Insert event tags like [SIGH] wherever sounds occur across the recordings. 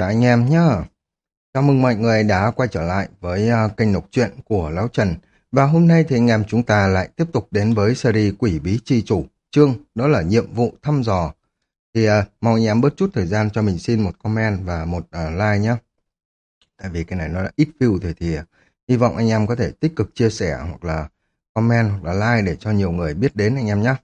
Chào anh em nhé. Chào mừng mọi người đã quay trở lại với uh, kênh đọc truyện của Lão Trần. Và hôm nay thì anh em chúng ta lại tiếp tục đến với series Quỷ Bí Chi Chủ. Chương đó là nhiệm vụ thăm dò. Thì uh, mong anh em bớt chút thời gian cho mình xin một comment và một uh, like nhé. Tại vì cái này nó đã ít view thì, thì uh, hy vọng anh em có thể tích cực chia sẻ hoặc là comment hoặc là like để cho nhiều người biết đến anh em nhé.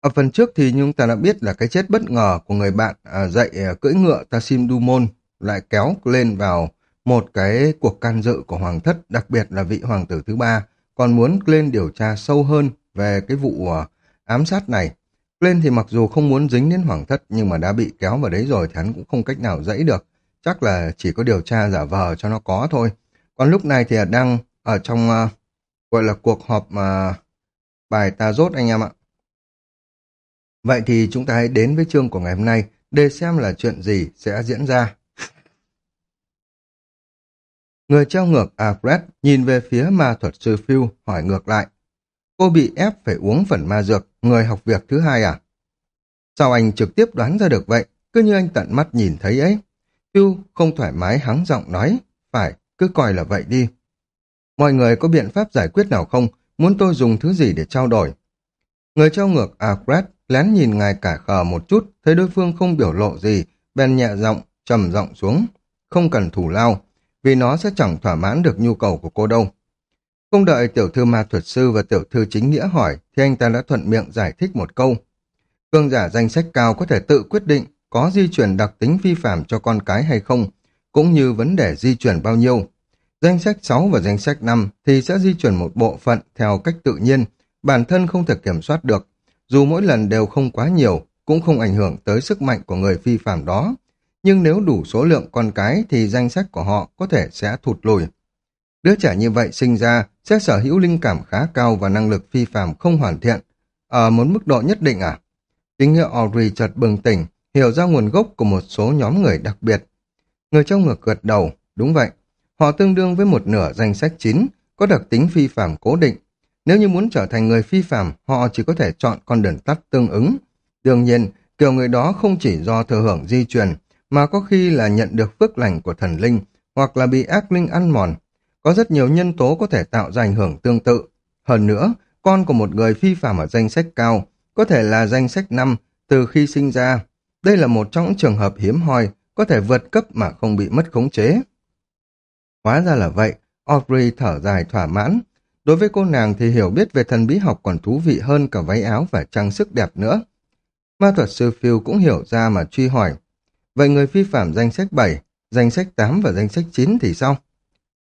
Ở phần trước thì chúng ta đã biết là cái chết bất ngờ của người bạn à, dạy à, cưỡi ngựa Tassim Dumont lại kéo lên vào một cái cuộc can dự của hoàng thất, đặc biệt là vị hoàng tử thứ ba, còn muốn lên điều tra sâu hơn về cái vụ à, ám sát này. Lên thì mặc dù không muốn dính đến hoàng thất nhưng mà đã bị kéo vào đấy rồi thì hắn cũng không cách nào dãy được. Chắc là chỉ có điều tra giả vờ cho nó có thôi. Còn lúc này thì đang ở trong uh, gọi là cuộc họp mà bài ta rốt anh em ạ. Vậy thì chúng ta hãy đến với chương của ngày hôm nay để xem là chuyện gì sẽ diễn ra. Người treo ngược Alfred nhìn về phía ma thuật sư Phil hỏi ngược lại. Cô bị ép phải uống phần ma dược, người học việc thứ hai à? Sao anh trực tiếp đoán ra được vậy? Cứ như anh tận mắt nhìn thấy ấy. Phil không thoải mái hắng giọng nói. Phải, cứ coi là vậy đi. Mọi người có biện pháp giải quyết nào không? Muốn tôi dùng thứ gì để trao đổi? Người treo ngược Alfred lén nhìn ngài cả khờ một chút, thấy đối phương không biểu lộ gì, bèn nhẹ giọng, trầm giọng xuống. Không cần thủ lao, vì nó sẽ chẳng thỏa mãn được nhu cầu của cô đâu. Không đợi tiểu thư ma thuật sư và tiểu thư chính nghĩa hỏi, thì anh ta đã thuận miệng giải thích một câu. Cương giả danh sách cao có thể tự quyết định có di chuyển đặc tính vi phạm cho con cái hay không, cũng như vấn đề di chuyển bao nhiêu. Danh sách 6 và danh sách 5 thì sẽ di chuyển một bộ phận theo cách tự nhiên, bản thân không thể kiểm soát được, dù mỗi lần đều không quá nhiều, cũng không ảnh hưởng tới sức mạnh của người phi phạm đó. Nhưng nếu đủ số lượng con cái thì danh sách của họ có thể sẽ thụt lùi. Đứa trẻ như vậy sinh ra sẽ sở hữu linh cảm khá cao và năng lực phi phạm không hoàn thiện. Ở một mức độ nhất định à? Chính hiệu Audrey chợt bừng tỉnh, hiểu ra nguồn gốc của một số nhóm người đặc biệt. Người trong ngược gật đầu, đúng vậy. Họ tương đương với một nửa danh sách chín, có đặc tính phi phạm cố định, nếu như muốn trở thành người phi phạm, họ chỉ có thể chọn con đường tắt tương ứng. Đương nhiên, kiểu người đó không chỉ do thừa hưởng di truyền, mà có khi là nhận được phước lành của thần linh, hoặc là bị ác linh ăn mòn. Có rất nhiều nhân tố có thể tạo ra ảnh hưởng tương tự. Hơn nữa, con của một người phi phạm ở danh sách cao, có thể là danh sách năm từ khi sinh ra. Đây là một trong những trường hợp hiếm hoi, có thể vượt cấp mà không bị mất khống chế. Hóa ra là vậy, Audrey thở dài thỏa mãn, Đối với cô nàng thì hiểu biết về thần bí học còn thú vị hơn cả váy áo và trang sức đẹp nữa. Ma thuật sư Phil cũng hiểu ra mà truy hỏi. Vậy người vi phạm danh sách 7, danh sách 8 và danh sách 9 thì sao?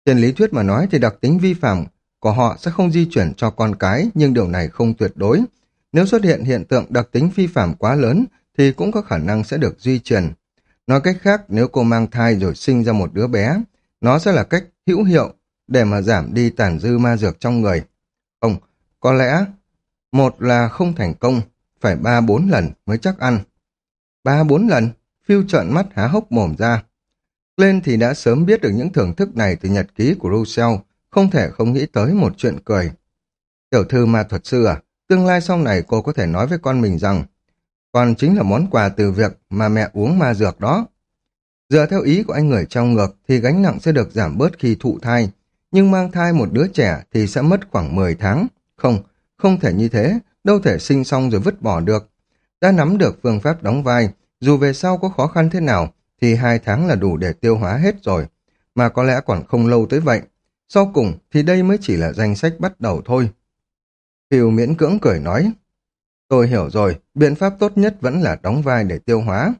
Trên lý thuyết mà nói thì đặc tính vi phạm của họ sẽ không di chuyển cho con cái, nhưng điều này không tuyệt đối. Nếu xuất hiện hiện tượng đặc tính vi phạm quá lớn thì cũng có khả năng sẽ được di chuyển. Nói cách khác, nếu cô mang thai rồi sinh ra một đứa bé, nó sẽ là cách hữu hiệu để mà giảm đi tàn dư ma dược trong người. Không, có lẽ một là không thành công, phải ba bốn lần mới chắc ăn. Ba bốn lần, phiêu trợn mắt há hốc mồm ra. Lên thì đã sớm biết được những thưởng thức này từ nhật ký của Rousseau, không thể không nghĩ tới một chuyện cười. Tiểu thư ma thuật sư à, tương lai sau này cô có thể nói với con mình rằng, còn chính là món quà từ việc mà mẹ uống ma dược đó. Dựa theo ý của anh người trong ngược thì gánh nặng sẽ được giảm bớt khi thụ thai, nhưng mang thai một đứa trẻ thì sẽ mất khoảng 10 tháng. Không, không thể như thế, đâu thể sinh xong rồi vứt bỏ được. Đã nắm được phương pháp đóng vai, dù về sau có khó khăn thế nào, thì hai tháng là đủ để tiêu hóa hết rồi. Mà có lẽ còn không lâu tới vậy. Sau cùng thì đây mới chỉ là danh sách bắt đầu thôi. Phiêu miễn cưỡng cười nói. Tôi hiểu rồi, biện pháp tốt nhất vẫn là đóng vai để tiêu hóa.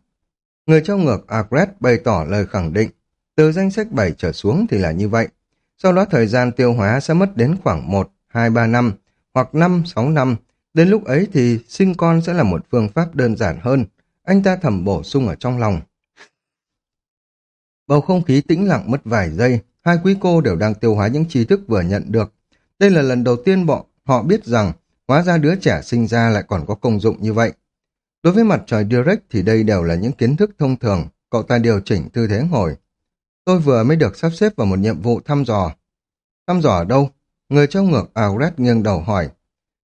Người trong ngược Agret bày tỏ lời khẳng định. Từ danh sách 7 trở xuống thì là như vậy. Sau đó thời gian tiêu hóa sẽ mất đến khoảng 1, 2, 3 năm, hoặc 5, 6 năm. Đến lúc ấy thì sinh con sẽ là một phương pháp đơn giản hơn. Anh ta thầm bổ sung ở trong lòng. Bầu không khí tĩnh lặng mất vài giây, hai quý cô đều đang tiêu hóa những tri thức vừa nhận được. Đây là lần đầu tiên bọn họ biết rằng hóa ra đứa trẻ sinh ra lại còn có công dụng như vậy. Đối với mặt trời direct thì đây đều là những kiến thức thông thường, cậu ta điều chỉnh tư thế ngồi, Tôi vừa mới được sắp xếp vào một nhiệm vụ thăm dò. Thăm dò ở đâu? Người trong ngược Auret nghiêng đầu hỏi.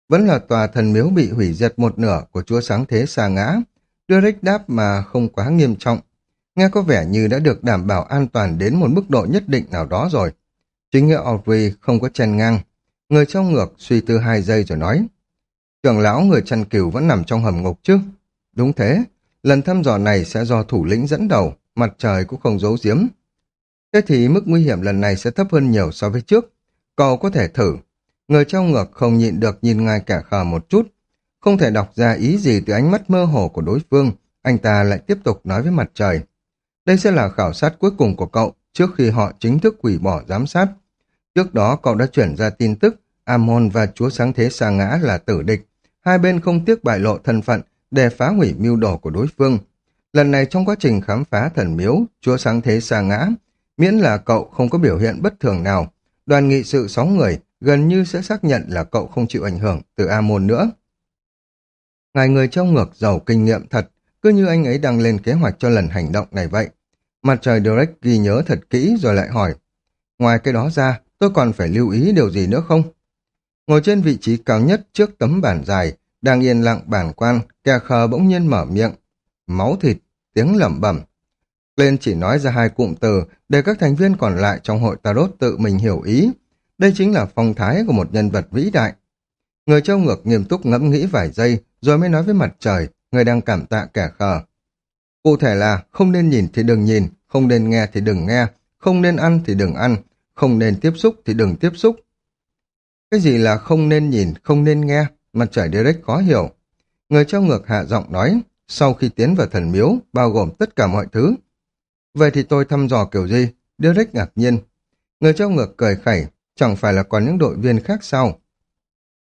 Vẫn là tòa thần miếu bị hủy diệt một nửa của chúa sáng thế xa ngã. Derek đáp mà không quá nghiêm trọng. nghe có vẻ như đã được đảm bảo an toàn đến một mức độ nhất định nào đó rồi. Chính nghĩa Audrey không có chen ngang. Người trong ngược suy tư hai giây rồi nói. Trưởng lão người chăn cừu vẫn nằm trong hầm ngục chứ? Đúng thế, lần thăm dò này sẽ do thủ lĩnh dẫn đầu, mặt trời cũng không giấu giếm. Thế thì mức nguy hiểm lần này sẽ thấp hơn nhiều so với trước. Cậu có thể thử. Người trong ngược không nhịn được nhìn ngài cả khờ một chút. Không thể đọc ra ý gì từ ánh mắt mơ hồ của đối phương. Anh ta lại tiếp tục nói với mặt trời. Đây sẽ là khảo sát cuối cùng của cậu trước khi họ chính thức hủy bỏ giám sát. Trước đó cậu đã chuyển ra tin tức Amon và chúa sáng thế sa ngã là tử địch. Hai bên không tiếc bại lộ thân phận để phá hủy mưu đồ của đối phương. Lần này trong quá trình khám phá thần miếu, chúa sáng thế sa ngã, miễn là cậu không có biểu hiện bất thường nào, đoàn nghị sự sáu người gần như sẽ xác nhận là cậu không chịu ảnh hưởng từ Amon nữa. Ngài người trong ngược giàu kinh nghiệm thật, cứ như anh ấy đang lên kế hoạch cho lần hành động này vậy. Mặt trời Direct ghi nhớ thật kỹ rồi lại hỏi, ngoài cái đó ra, tôi còn phải lưu ý điều gì nữa không? Ngồi trên vị trí cao nhất trước tấm bản dài, đang yên lặng bản quan, kẻ khờ bỗng nhiên mở miệng. Máu thịt, tiếng lẩm bẩm. Lên chỉ nói ra hai cụm từ để các thành viên còn lại trong hội Tarot tự mình hiểu ý. Đây chính là phong thái của một nhân vật vĩ đại. Người trao ngược nghiêm túc ngẫm nghĩ vài giây rồi mới nói với mặt trời, người đang cảm tạ kẻ khờ. Cụ thể là không nên nhìn thì đừng nhìn, không nên nghe thì đừng nghe, không nên ăn thì đừng ăn, không nên tiếp xúc thì đừng tiếp xúc. Cái gì là không nên nhìn, không nên nghe, mặt trời direct khó hiểu. Người trao ngược hạ giọng nói, sau khi tiến vào thần miếu, bao gồm tất cả mọi thứ. Vậy thì tôi thăm dò kiểu gì? Derek ngạc nhiên. Người trao ngược cười khẩy, chẳng phải là còn những đội viên khác sao?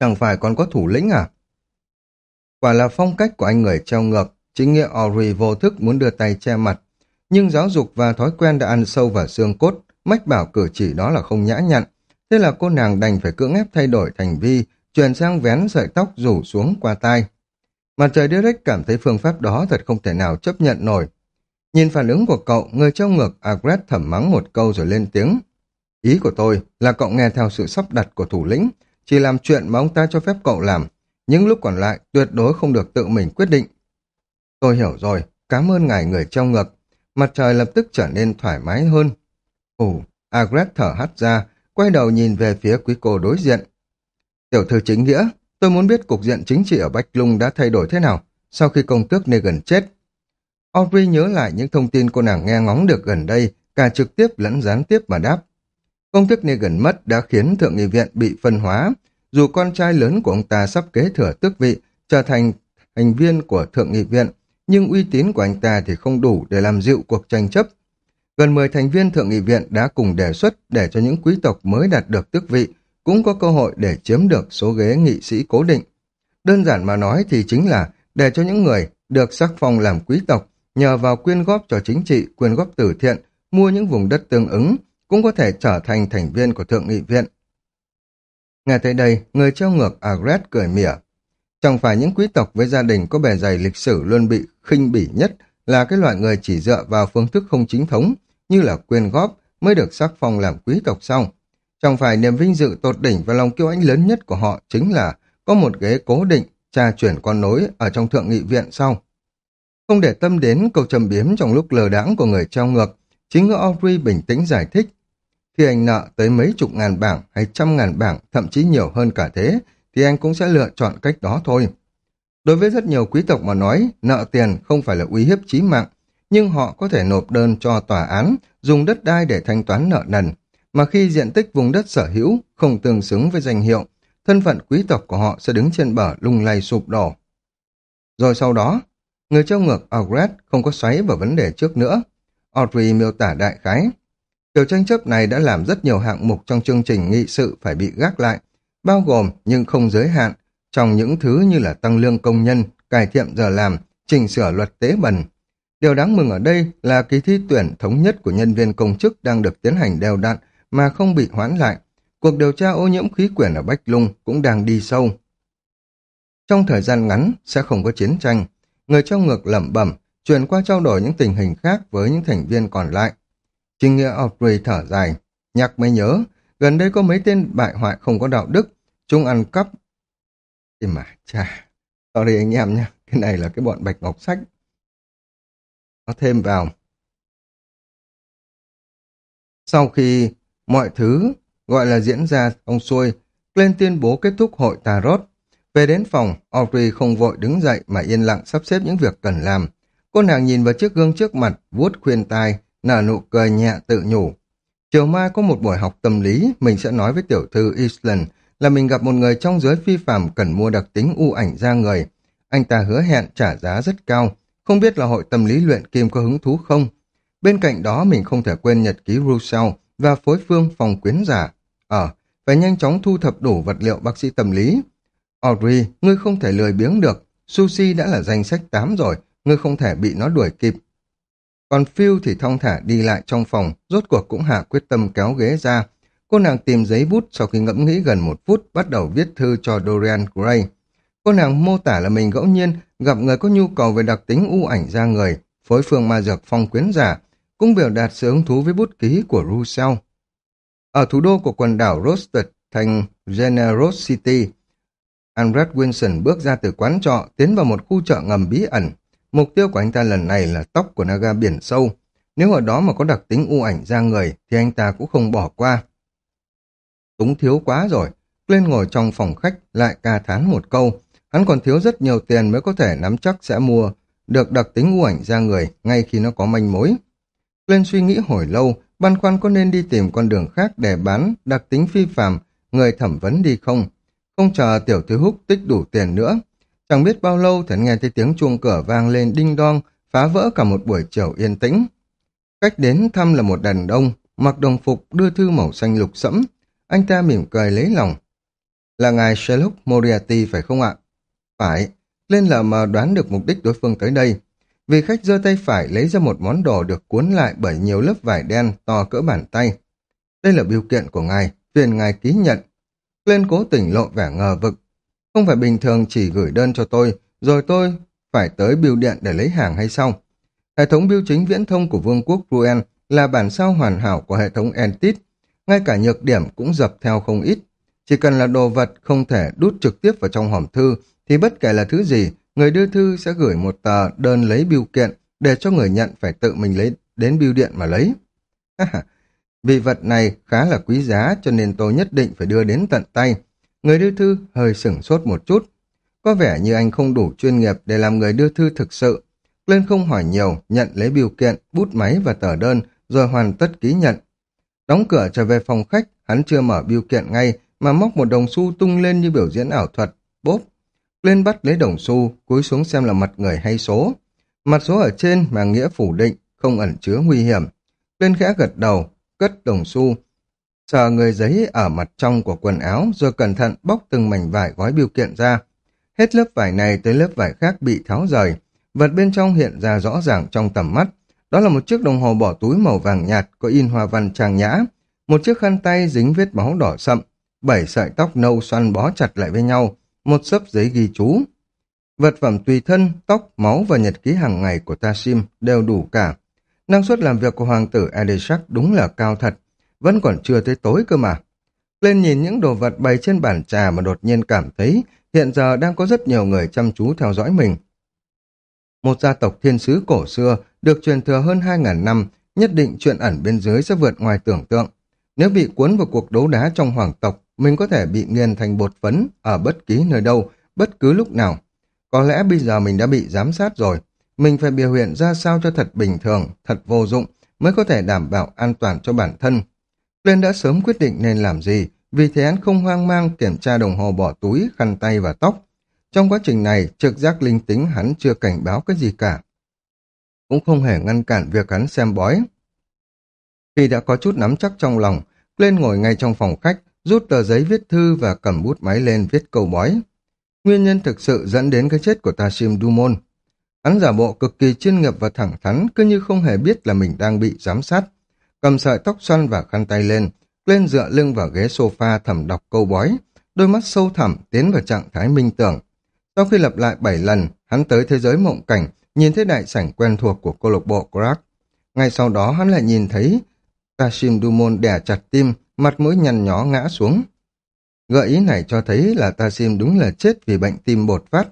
Chẳng phải còn có thủ lĩnh à? Quả là phong cách của anh người treo ngược, chính nghĩa Ori vô thức muốn đưa tay che mặt. Nhưng giáo dục và thói quen đã ăn sâu vào xương cốt, mách bảo cử chỉ đó là không nhã nhặn. Thế là cô nàng đành phải cưỡng ép thay đổi thành vi, chuyển sang vén sợi tóc rủ xuống qua tai. Mặt trời Derek cảm thấy phương pháp đó thật không thể nào chấp nhận nổi. Nhìn phản ứng của cậu, người trong ngược Agret thẩm mắng một câu rồi lên tiếng. Ý của tôi là cậu nghe theo sự sắp đặt của thủ lĩnh, chỉ làm chuyện mà ông ta cho phép cậu làm, những lúc còn lại tuyệt đối không được tự mình quyết định. Tôi hiểu rồi, cảm ơn ngài người trong ngực. Mặt trời lập tức trở nên thoải mái hơn. Ồ, Agret thở hắt ra, quay đầu nhìn về phía quý cô đối diện. Tiểu thư chính nghĩa, tôi muốn biết cục diện chính trị ở Bách Lung đã thay đổi thế nào sau khi công tước Negan chết. Audrey nhớ lại những thông tin cô nàng nghe ngóng được gần đây, cả trực tiếp lẫn gián tiếp mà đáp. Công tước Negan mất đã khiến Thượng nghị viện bị phân hóa, dù con trai lớn của ông ta sắp kế thừa tước vị, trở thành thành viên của Thượng nghị viện, nhưng uy tín của anh ta thì không đủ để làm dịu cuộc tranh chấp. Gần 10 thành viên Thượng nghị viện đã cùng đề xuất để cho những quý tộc mới đạt được tước vị cũng có cơ hội để chiếm được số ghế nghị sĩ cố định. Đơn giản mà nói thì chính là để cho những người được sắc phong làm quý tộc nhờ vào quyên góp cho chính trị, quyên góp từ thiện, mua những vùng đất tương ứng, cũng có thể trở thành thành viên của Thượng nghị viện. Nghe tới đây, người treo ngược Agret cười mỉa. Chẳng phải những quý tộc với gia đình có bề dày lịch sử luôn bị khinh bỉ nhất là cái loại người chỉ dựa vào phương thức không chính thống như là quyên góp mới được sắc phong làm quý tộc sau. Chẳng phải niềm vinh dự tột đỉnh và lòng kiêu ánh lớn nhất của họ chính là có một ghế cố định, trà chuyển con nối ở trong thượng nghị viện sau. Không để tâm đến câu trầm biếm trong lúc lờ đãng của người treo ngược, chính ngựa Audrey bình tĩnh giải thích thì anh nợ tới mấy chục ngàn bảng hay trăm ngàn bảng, thậm chí nhiều hơn cả thế, thì anh cũng sẽ lựa chọn cách đó thôi. Đối với rất nhiều quý tộc mà nói, nợ tiền không phải là uy hiếp chí mạng, nhưng họ có thể nộp đơn cho tòa án, dùng đất đai để thanh toán nợ nần. Mà khi diện tích vùng đất sở hữu không tương xứng với danh hiệu, thân phận quý tộc của họ sẽ đứng trên bờ lung lay sụp đổ. Rồi sau đó, người trao ngược Augret không có xoáy vào vấn đề trước nữa. Audrey miêu tả đại khái. Kiểu tranh chấp này đã làm rất nhiều hạng mục trong chương trình nghị sự phải bị gác lại, bao gồm nhưng không giới hạn, trong những thứ như là tăng lương công nhân, cải thiện giờ làm, chỉnh sửa luật tế bần. Điều đáng mừng ở đây là kỳ thi tuyển thống nhất của nhân viên công chức đang được tiến hành đều đặn mà không bị hoãn lại. Cuộc điều tra ô nhiễm khí quyển ở Bách Lung cũng đang đi sâu. Trong thời gian ngắn sẽ không có chiến tranh, người trong ngược lẩm bẩm chuyển qua trao đổi những tình hình khác với những thành viên còn lại. Trinh Nghĩa Audrey thở dài, nhạc mới nhớ, gần đây có mấy tên bại hoại không có đạo đức, chúng ăn cắp. Thì mà, chà, sorry anh em nha, cái này là cái bọn bạch ngọc sách. Nó thêm vào, Sau khi mọi thứ gọi là diễn ra ông xuôi, lên tuyên bố kết thúc hội Tarot. Về đến phòng, Audrey không vội đứng dậy mà yên lặng sắp xếp những việc cần làm. Cô nàng nhìn vào chiếc gương trước mặt, vuốt khuyên tai, nở nụ cười nhẹ tự nhủ. Chiều mai có một buổi học tâm lý, mình sẽ nói với tiểu thư Island là mình gặp một người trong giới phi phạm cần mua đặc tính u ảnh ra người. Anh ta hứa hẹn trả giá rất cao, không biết là hội tâm lý luyện kim có hứng thú không. Bên cạnh đó mình không thể quên nhật ký Rousseau và phối phương phòng quyến giả. Ờ, phải nhanh chóng thu thập đủ vật liệu bác sĩ tâm lý. Audrey, ngươi không thể lười biếng được. Sushi đã là danh sách 8 rồi, ngươi không thể bị nó đuổi kịp. Còn Phil thì thong thả đi lại trong phòng, rốt cuộc cũng hạ quyết tâm kéo ghế ra. Cô nàng tìm giấy bút sau khi ngẫm nghĩ gần một phút bắt đầu viết thư cho Dorian Gray. Cô nàng mô tả là mình ngẫu nhiên gặp người có nhu cầu về đặc tính u ảnh da người, phối phương ma dược phong quyến giả, cũng biểu đạt sự hứng thú với bút ký của Rousseau. Ở thủ đô của quần đảo Rosted thành Generosity, Andrew Wilson bước ra từ quán trọ tiến vào một khu chợ ngầm bí ẩn. Mục tiêu của anh ta lần này là tóc của Naga biển sâu. Nếu ở đó mà có đặc tính u ảnh ra người thì anh ta cũng không bỏ qua. Túng thiếu quá rồi. Lên ngồi trong phòng khách lại ca thán một câu. Hắn còn thiếu rất nhiều tiền mới có thể nắm chắc sẽ mua được đặc tính u ảnh ra người ngay khi nó có manh mối. Lên suy nghĩ hồi lâu, băn khoăn có nên đi tìm con đường khác để bán đặc tính phi phàm, người thẩm vấn đi không? Không chờ tiểu thư húc tích đủ tiền nữa. Chẳng biết bao lâu thì nghe thấy tiếng chuông cửa vang lên đinh đong, phá vỡ cả một buổi chiều yên tĩnh. Cách đến thăm là một đàn ông mặc đồng phục đưa thư màu xanh lục sẫm. Anh ta mỉm cười lấy lòng. Là ngài Sherlock Moriarty phải không ạ? Phải, lên lờ mà đoán được mục đích đối phương tới đây. Vì khách giơ tay phải lấy ra một món đồ được cuốn lại bởi nhiều lớp vải đen to cỡ bàn tay. Đây là biểu kiện của ngài, phiền ngài ký nhận. Lên cố tình lộ vẻ ngờ vực. Không phải bình thường chỉ gửi đơn cho tôi, rồi tôi phải tới bưu điện để lấy hàng hay sao? Hệ thống bưu chính viễn thông của Vương quốc Ruen là bản sao hoàn hảo của hệ thống Entit. Ngay cả nhược điểm cũng dập theo không ít. Chỉ cần là đồ vật không thể đút trực tiếp vào trong hòm thư, thì bất kể là thứ gì, người đưa thư sẽ gửi một tờ đơn lấy bưu kiện để cho người nhận phải tự mình lấy đến bưu điện mà lấy. [LAUGHS] Vì vật này khá là quý giá cho nên tôi nhất định phải đưa đến tận tay. Người đưa thư hơi sửng sốt một chút. Có vẻ như anh không đủ chuyên nghiệp để làm người đưa thư thực sự. Lên không hỏi nhiều, nhận lấy biểu kiện, bút máy và tờ đơn, rồi hoàn tất ký nhận. Đóng cửa trở về phòng khách, hắn chưa mở biểu kiện ngay, mà móc một đồng xu tung lên như biểu diễn ảo thuật. Bốp! Lên bắt lấy đồng xu, cúi xuống xem là mặt người hay số. Mặt số ở trên mà nghĩa phủ định, không ẩn chứa nguy hiểm. Lên khẽ gật đầu, cất đồng xu, sờ người giấy ở mặt trong của quần áo rồi cẩn thận bóc từng mảnh vải gói biểu kiện ra. Hết lớp vải này tới lớp vải khác bị tháo rời, vật bên trong hiện ra rõ ràng trong tầm mắt. Đó là một chiếc đồng hồ bỏ túi màu vàng nhạt có in hoa văn trang nhã, một chiếc khăn tay dính vết máu đỏ sậm, bảy sợi tóc nâu xoăn bó chặt lại với nhau, một sấp giấy ghi chú. Vật phẩm tùy thân, tóc, máu và nhật ký hàng ngày của Tashim đều đủ cả. Năng suất làm việc của hoàng tử Adeshak đúng là cao thật, vẫn còn chưa tới tối cơ mà. Lên nhìn những đồ vật bày trên bàn trà mà đột nhiên cảm thấy hiện giờ đang có rất nhiều người chăm chú theo dõi mình. Một gia tộc thiên sứ cổ xưa được truyền thừa hơn 2.000 năm, nhất định chuyện ẩn bên dưới sẽ vượt ngoài tưởng tượng. Nếu bị cuốn vào cuộc đấu đá trong hoàng tộc, mình có thể bị nghiền thành bột phấn ở bất kỳ nơi đâu, bất cứ lúc nào. Có lẽ bây giờ mình đã bị giám sát rồi, mình phải biểu hiện ra sao cho thật bình thường, thật vô dụng, mới có thể đảm bảo an toàn cho bản thân. Lên đã sớm quyết định nên làm gì, vì thế hắn không hoang mang kiểm tra đồng hồ bỏ túi, khăn tay và tóc. Trong quá trình này, trực giác linh tính hắn chưa cảnh báo cái gì cả. Cũng không hề ngăn cản việc hắn xem bói. Khi đã có chút nắm chắc trong lòng, lên ngồi ngay trong phòng khách, rút tờ giấy viết thư và cầm bút máy lên viết câu bói. Nguyên nhân thực sự dẫn đến cái chết của Tashim Dumon Hắn giả bộ cực kỳ chuyên nghiệp và thẳng thắn, cứ như không hề biết là mình đang bị giám sát. Cầm sợi tóc xoăn và khăn tay lên, lên dựa lưng vào ghế sofa thầm đọc câu bói, đôi mắt sâu thẳm tiến vào trạng thái minh tưởng. Sau khi lặp lại bảy lần, hắn tới thế giới mộng cảnh, nhìn thấy đại sảnh quen thuộc của câu lạc bộ Crack. Ngay sau đó hắn lại nhìn thấy Tashim Dumon đè chặt tim, mặt mũi nhăn nhó ngã xuống. Gợi ý này cho thấy là Tashim đúng là chết vì bệnh tim bột phát,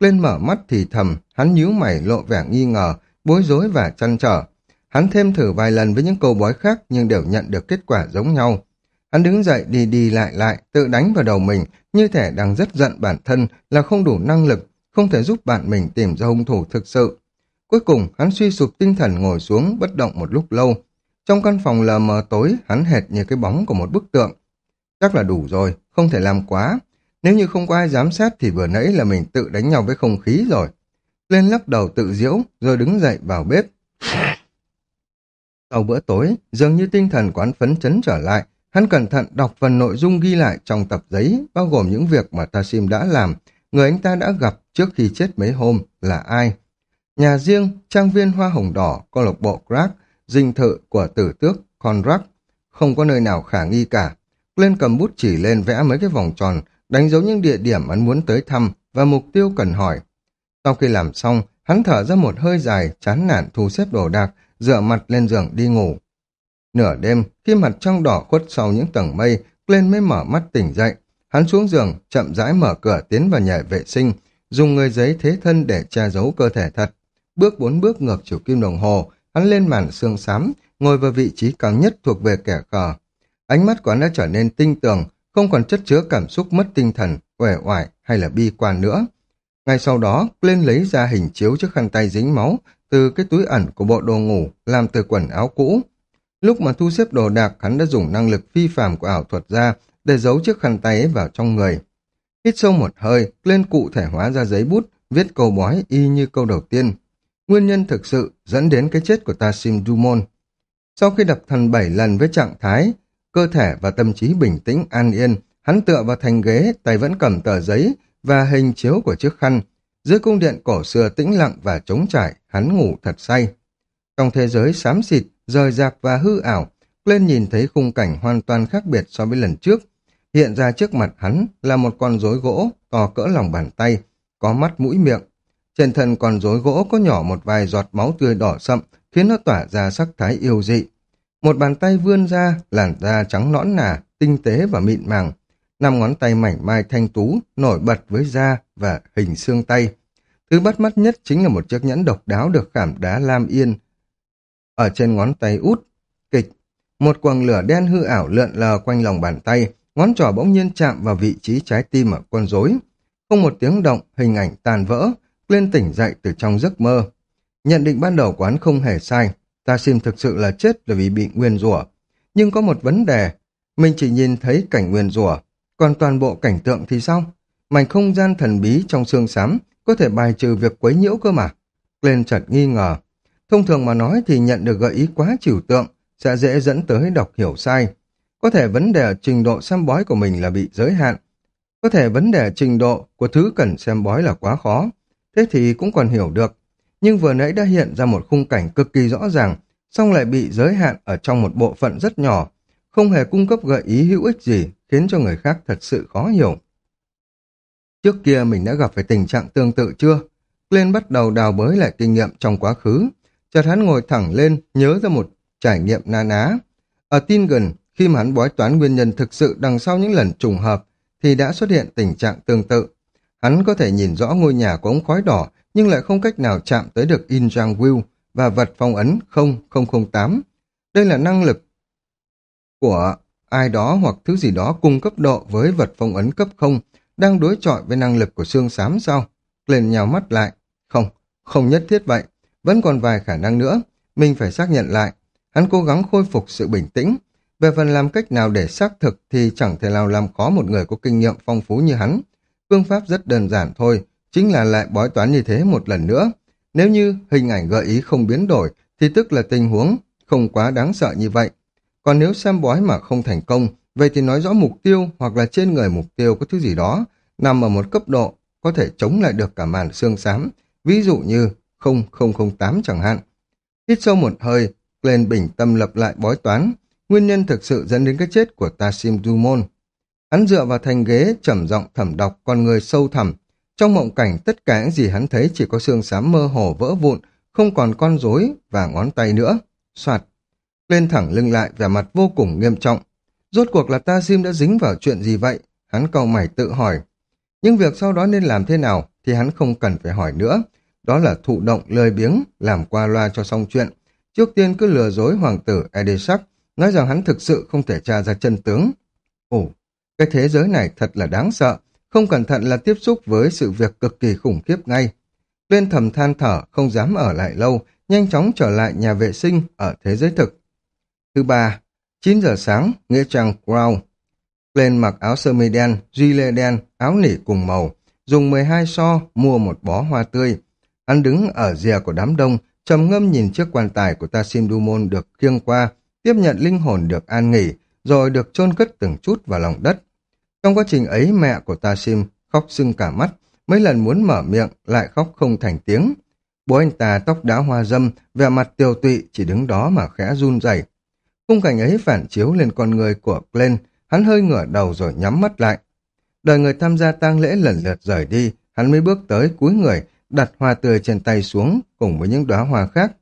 lên mở mắt thì thầm, hắn nhíu mày lộ vẻ nghi ngờ, bối rối và chăn trở. Hắn thêm thử vài lần với những câu bói khác nhưng đều nhận được kết quả giống nhau. Hắn đứng dậy đi đi lại lại, tự đánh vào đầu mình, như thể đang rất giận bản thân là không đủ năng lực, không thể giúp bạn mình tìm ra hung thủ thực sự. Cuối cùng, hắn suy sụp tinh thần ngồi xuống, bất động một lúc lâu. Trong căn phòng lờ mờ tối, hắn hệt như cái bóng của một bức tượng. Chắc là đủ rồi, không thể làm quá. Nếu như không có ai giám sát thì vừa nãy là mình tự đánh nhau với không khí rồi. Lên lắc đầu tự diễu, rồi đứng dậy vào bếp. Sau bữa tối, dường như tinh thần quán phấn chấn trở lại, hắn cẩn thận đọc phần nội dung ghi lại trong tập giấy, bao gồm những việc mà Tassim đã làm, người anh ta đã gặp trước khi chết mấy hôm là ai. Nhà riêng, trang viên hoa hồng đỏ, câu lạc bộ Crack, dinh thự của tử tước Conrad, không có nơi nào khả nghi cả. Lên cầm bút chỉ lên vẽ mấy cái vòng tròn, đánh dấu những địa điểm hắn muốn tới thăm và mục tiêu cần hỏi. Sau khi làm xong, hắn thở ra một hơi dài, chán nản thu xếp đồ đạc, rửa mặt lên giường đi ngủ. Nửa đêm, khi mặt trăng đỏ khuất sau những tầng mây, Glenn mới mở mắt tỉnh dậy. Hắn xuống giường, chậm rãi mở cửa tiến vào nhà vệ sinh, dùng người giấy thế thân để che giấu cơ thể thật. Bước bốn bước ngược chiều kim đồng hồ, hắn lên màn xương xám, ngồi vào vị trí cao nhất thuộc về kẻ khờ. Ánh mắt của hắn đã trở nên tinh tường, không còn chất chứa cảm xúc mất tinh thần, uể oải hay là bi quan nữa. Ngay sau đó, lên lấy ra hình chiếu chiếc khăn tay dính máu từ cái túi ẩn của bộ đồ ngủ làm từ quần áo cũ. Lúc mà thu xếp đồ đạc, hắn đã dùng năng lực phi phàm của ảo thuật ra để giấu chiếc khăn tay ấy vào trong người. Hít sâu một hơi, lên cụ thể hóa ra giấy bút, viết câu bói y như câu đầu tiên. Nguyên nhân thực sự dẫn đến cái chết của Tassim Dumon. Sau khi đập thần bảy lần với trạng thái, cơ thể và tâm trí bình tĩnh an yên, hắn tựa vào thành ghế, tay vẫn cầm tờ giấy và hình chiếu của chiếc khăn. Dưới cung điện cổ xưa tĩnh lặng và trống trải, hắn ngủ thật say. Trong thế giới xám xịt, rời rạc và hư ảo, lên nhìn thấy khung cảnh hoàn toàn khác biệt so với lần trước. Hiện ra trước mặt hắn là một con rối gỗ to cỡ lòng bàn tay, có mắt mũi miệng. Trên thân con rối gỗ có nhỏ một vài giọt máu tươi đỏ sậm, khiến nó tỏa ra sắc thái yêu dị. Một bàn tay vươn ra, làn da trắng nõn nà, tinh tế và mịn màng. Năm ngón tay mảnh mai thanh tú, nổi bật với da và hình xương tay. Thứ bắt mắt nhất chính là một chiếc nhẫn độc đáo được khảm đá lam yên. Ở trên ngón tay út, kịch, một quầng lửa đen hư ảo lượn lờ quanh lòng bàn tay, ngón trỏ bỗng nhiên chạm vào vị trí trái tim ở con rối. Không một tiếng động, hình ảnh tàn vỡ, lên tỉnh dậy từ trong giấc mơ. Nhận định ban đầu quán không hề sai, Ta Sim thực sự là chết là vì bị nguyên rủa. Nhưng có một vấn đề, mình chỉ nhìn thấy cảnh nguyên rủa, còn toàn bộ cảnh tượng thì sao? Mảnh không gian thần bí trong xương xám có thể bài trừ việc quấy nhiễu cơ mà. Lên chợt nghi ngờ. Thông thường mà nói thì nhận được gợi ý quá trừu tượng sẽ dễ dẫn tới đọc hiểu sai. Có thể vấn đề trình độ xem bói của mình là bị giới hạn. Có thể vấn đề trình độ của thứ cần xem bói là quá khó. Thế thì cũng còn hiểu được. Nhưng vừa nãy đã hiện ra một khung cảnh cực kỳ rõ ràng, song lại bị giới hạn ở trong một bộ phận rất nhỏ, không hề cung cấp gợi ý hữu ích gì, khiến cho người khác thật sự khó hiểu. Trước kia mình đã gặp phải tình trạng tương tự chưa? Lên bắt đầu đào bới lại kinh nghiệm trong quá khứ. Chợt hắn ngồi thẳng lên, nhớ ra một trải nghiệm na ná. Ở tin gần, khi mà hắn bói toán nguyên nhân thực sự đằng sau những lần trùng hợp, thì đã xuất hiện tình trạng tương tự. Hắn có thể nhìn rõ ngôi nhà của ống khói đỏ, nhưng lại không cách nào chạm tới được In Jang Will và vật phong ấn 0008. Đây là năng lực của ai đó hoặc thứ gì đó cùng cấp độ với vật phong ấn cấp không đang đối chọi với năng lực của xương xám sao? Lên nhào mắt lại. Không, không nhất thiết vậy. Vẫn còn vài khả năng nữa. Mình phải xác nhận lại. Hắn cố gắng khôi phục sự bình tĩnh. Về phần làm cách nào để xác thực thì chẳng thể nào làm khó một người có kinh nghiệm phong phú như hắn. Phương pháp rất đơn giản thôi, chính là lại bói toán như thế một lần nữa. Nếu như hình ảnh gợi ý không biến đổi, thì tức là tình huống không quá đáng sợ như vậy. Còn nếu xem bói mà không thành công, vậy thì nói rõ mục tiêu hoặc là trên người mục tiêu có thứ gì đó nằm ở một cấp độ có thể chống lại được cả màn xương xám, ví dụ như 0008 chẳng hạn. Hít sâu một hơi, lên bình tâm lập lại bói toán, nguyên nhân thực sự dẫn đến cái chết của Tassim Dumon. Hắn dựa vào thành ghế, trầm giọng thẩm đọc con người sâu thẳm. Trong mộng cảnh, tất cả những gì hắn thấy chỉ có xương xám mơ hồ vỡ vụn, không còn con rối và ngón tay nữa. Soạt. Lên thẳng lưng lại, vẻ mặt vô cùng nghiêm trọng. Rốt cuộc là ta Sim đã dính vào chuyện gì vậy? Hắn cầu mày tự hỏi. Nhưng việc sau đó nên làm thế nào thì hắn không cần phải hỏi nữa. Đó là thụ động lười biếng, làm qua loa cho xong chuyện. trước tiên cứ lừa dối hoàng tử Edisak, nói rằng hắn thực sự không thể tra ra chân tướng. Ồ, cái thế giới này thật là đáng sợ, không cẩn thận là tiếp xúc với sự việc cực kỳ khủng khiếp ngay. Lên thầm than thở, không dám ở lại lâu, nhanh chóng trở lại nhà vệ sinh ở thế giới thực. Thứ ba, 9 giờ sáng, Nghĩa Trang Crown. Lên mặc áo sơ mi đen, duy lê đen, áo nỉ cùng màu, dùng 12 so mua một bó hoa tươi. Hắn đứng ở rìa của đám đông, trầm ngâm nhìn chiếc quan tài của Tassim Dumon được khiêng qua, tiếp nhận linh hồn được an nghỉ, rồi được chôn cất từng chút vào lòng đất. Trong quá trình ấy mẹ của Tassim khóc sưng cả mắt, mấy lần muốn mở miệng lại khóc không thành tiếng. Bố anh ta tóc đá hoa dâm, vẻ mặt tiêu tụy chỉ đứng đó mà khẽ run rẩy. Khung cảnh ấy phản chiếu lên con người của Glenn, hắn hơi ngửa đầu rồi nhắm mắt lại. Đời người tham gia tang lễ lần lượt rời đi, hắn mới bước tới cuối người, đặt hoa tươi trên tay xuống cùng với những đóa hoa khác.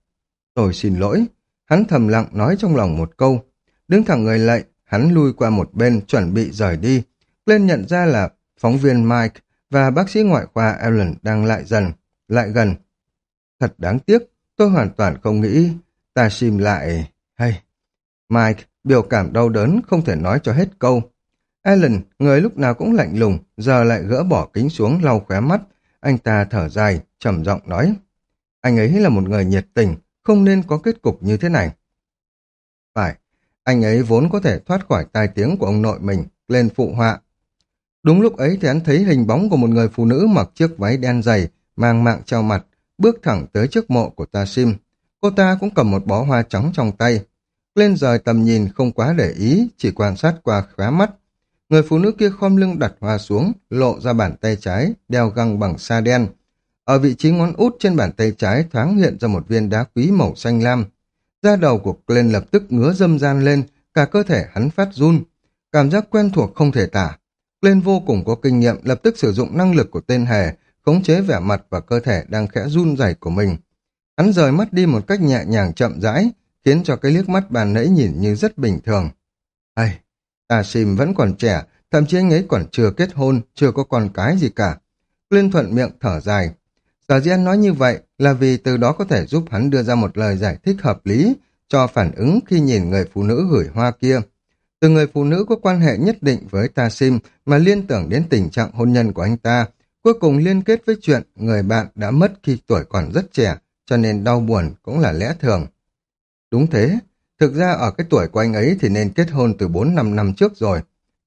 Tôi xin lỗi. Hắn thầm lặng nói trong lòng một câu. Đứng thẳng người lạy, hắn lui qua một bên chuẩn bị rời đi. Glenn nhận ra là phóng viên Mike và bác sĩ ngoại khoa Alan đang lại dần, lại gần. Thật đáng tiếc, tôi hoàn toàn không nghĩ ta sim lại... Hay... Mike, biểu cảm đau đớn không thể nói cho hết câu. Alan, người lúc nào cũng lạnh lùng, giờ lại gỡ bỏ kính xuống lau khóe mắt, anh ta thở dài, trầm giọng nói. Anh ấy là một người nhiệt tình, không nên có kết cục như thế này. Phải, anh ấy vốn có thể thoát khỏi tai tiếng của ông nội mình, lên phụ họa. Đúng lúc ấy thì hắn thấy hình bóng của một người phụ nữ mặc chiếc váy đen dày, mang mạng treo mặt, bước thẳng tới trước mộ của ta sim. Cô ta cũng cầm một bó hoa trắng trong tay. Lên rời tầm nhìn không quá để ý, chỉ quan sát qua khóa mắt. Người phụ nữ kia khom lưng đặt hoa xuống, lộ ra bàn tay trái, đeo găng bằng sa đen. Ở vị trí ngón út trên bàn tay trái thoáng hiện ra một viên đá quý màu xanh lam. Da đầu của Glenn lập tức ngứa dâm gian lên, cả cơ thể hắn phát run. Cảm giác quen thuộc không thể tả. Glenn vô cùng có kinh nghiệm lập tức sử dụng năng lực của tên hề, khống chế vẻ mặt và cơ thể đang khẽ run rẩy của mình. Hắn rời mắt đi một cách nhẹ nhàng chậm rãi, khiến cho cái liếc mắt bàn nãy nhìn như rất bình thường. Ây, Ta Sim vẫn còn trẻ, thậm chí anh ấy còn chưa kết hôn, chưa có con cái gì cả. Liên thuận miệng thở dài. Sở dĩ anh nói như vậy là vì từ đó có thể giúp hắn đưa ra một lời giải thích hợp lý cho phản ứng khi nhìn người phụ nữ gửi hoa kia. Từ người phụ nữ có quan hệ nhất định với Ta Sim mà liên tưởng đến tình trạng hôn nhân của anh ta, cuối cùng liên kết với chuyện người bạn đã mất khi tuổi còn rất trẻ, cho nên đau buồn cũng là lẽ thường. Đúng thế, Thực ra ở cái tuổi của anh ấy thì nên kết hôn từ 4-5 năm trước rồi.